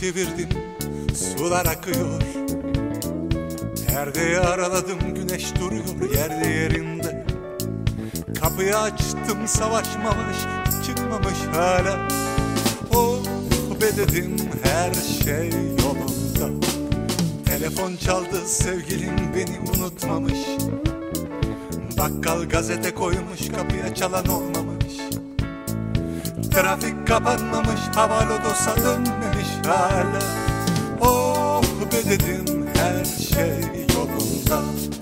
Çevirdim sular akıyor Perdeyi araladım güneş duruyor yerde yerinde. Kapıyı açtım savaşmamış çıkmamış hala. Oh be dedim her şey yolunda. Telefon çaldı sevgilim beni unutmamış. Bakkal gazete koymuş kapıya çalan olmamış. Trafik kapanmamış havalodosa dönmemiş hala. Oh be dedim her şey yolunda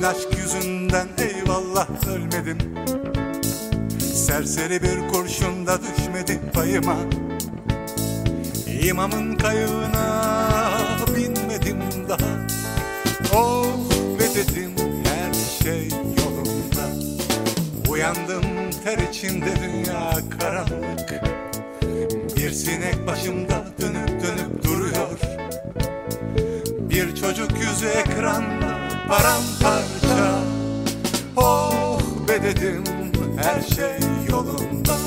Bugün aşk yüzünden eyvallah ölmedim Serseri bir kurşun da düşmedi payıma. İmamın kayığına binmedim daha. Oh be dedim her şey yolunda. Uyandım ter içinde dünya karanlık. Bir sinek başımda dönüp dönüp duruyor. Bir çocuk yüzü ekranda paramparça. Oh be dedim her şey yolunda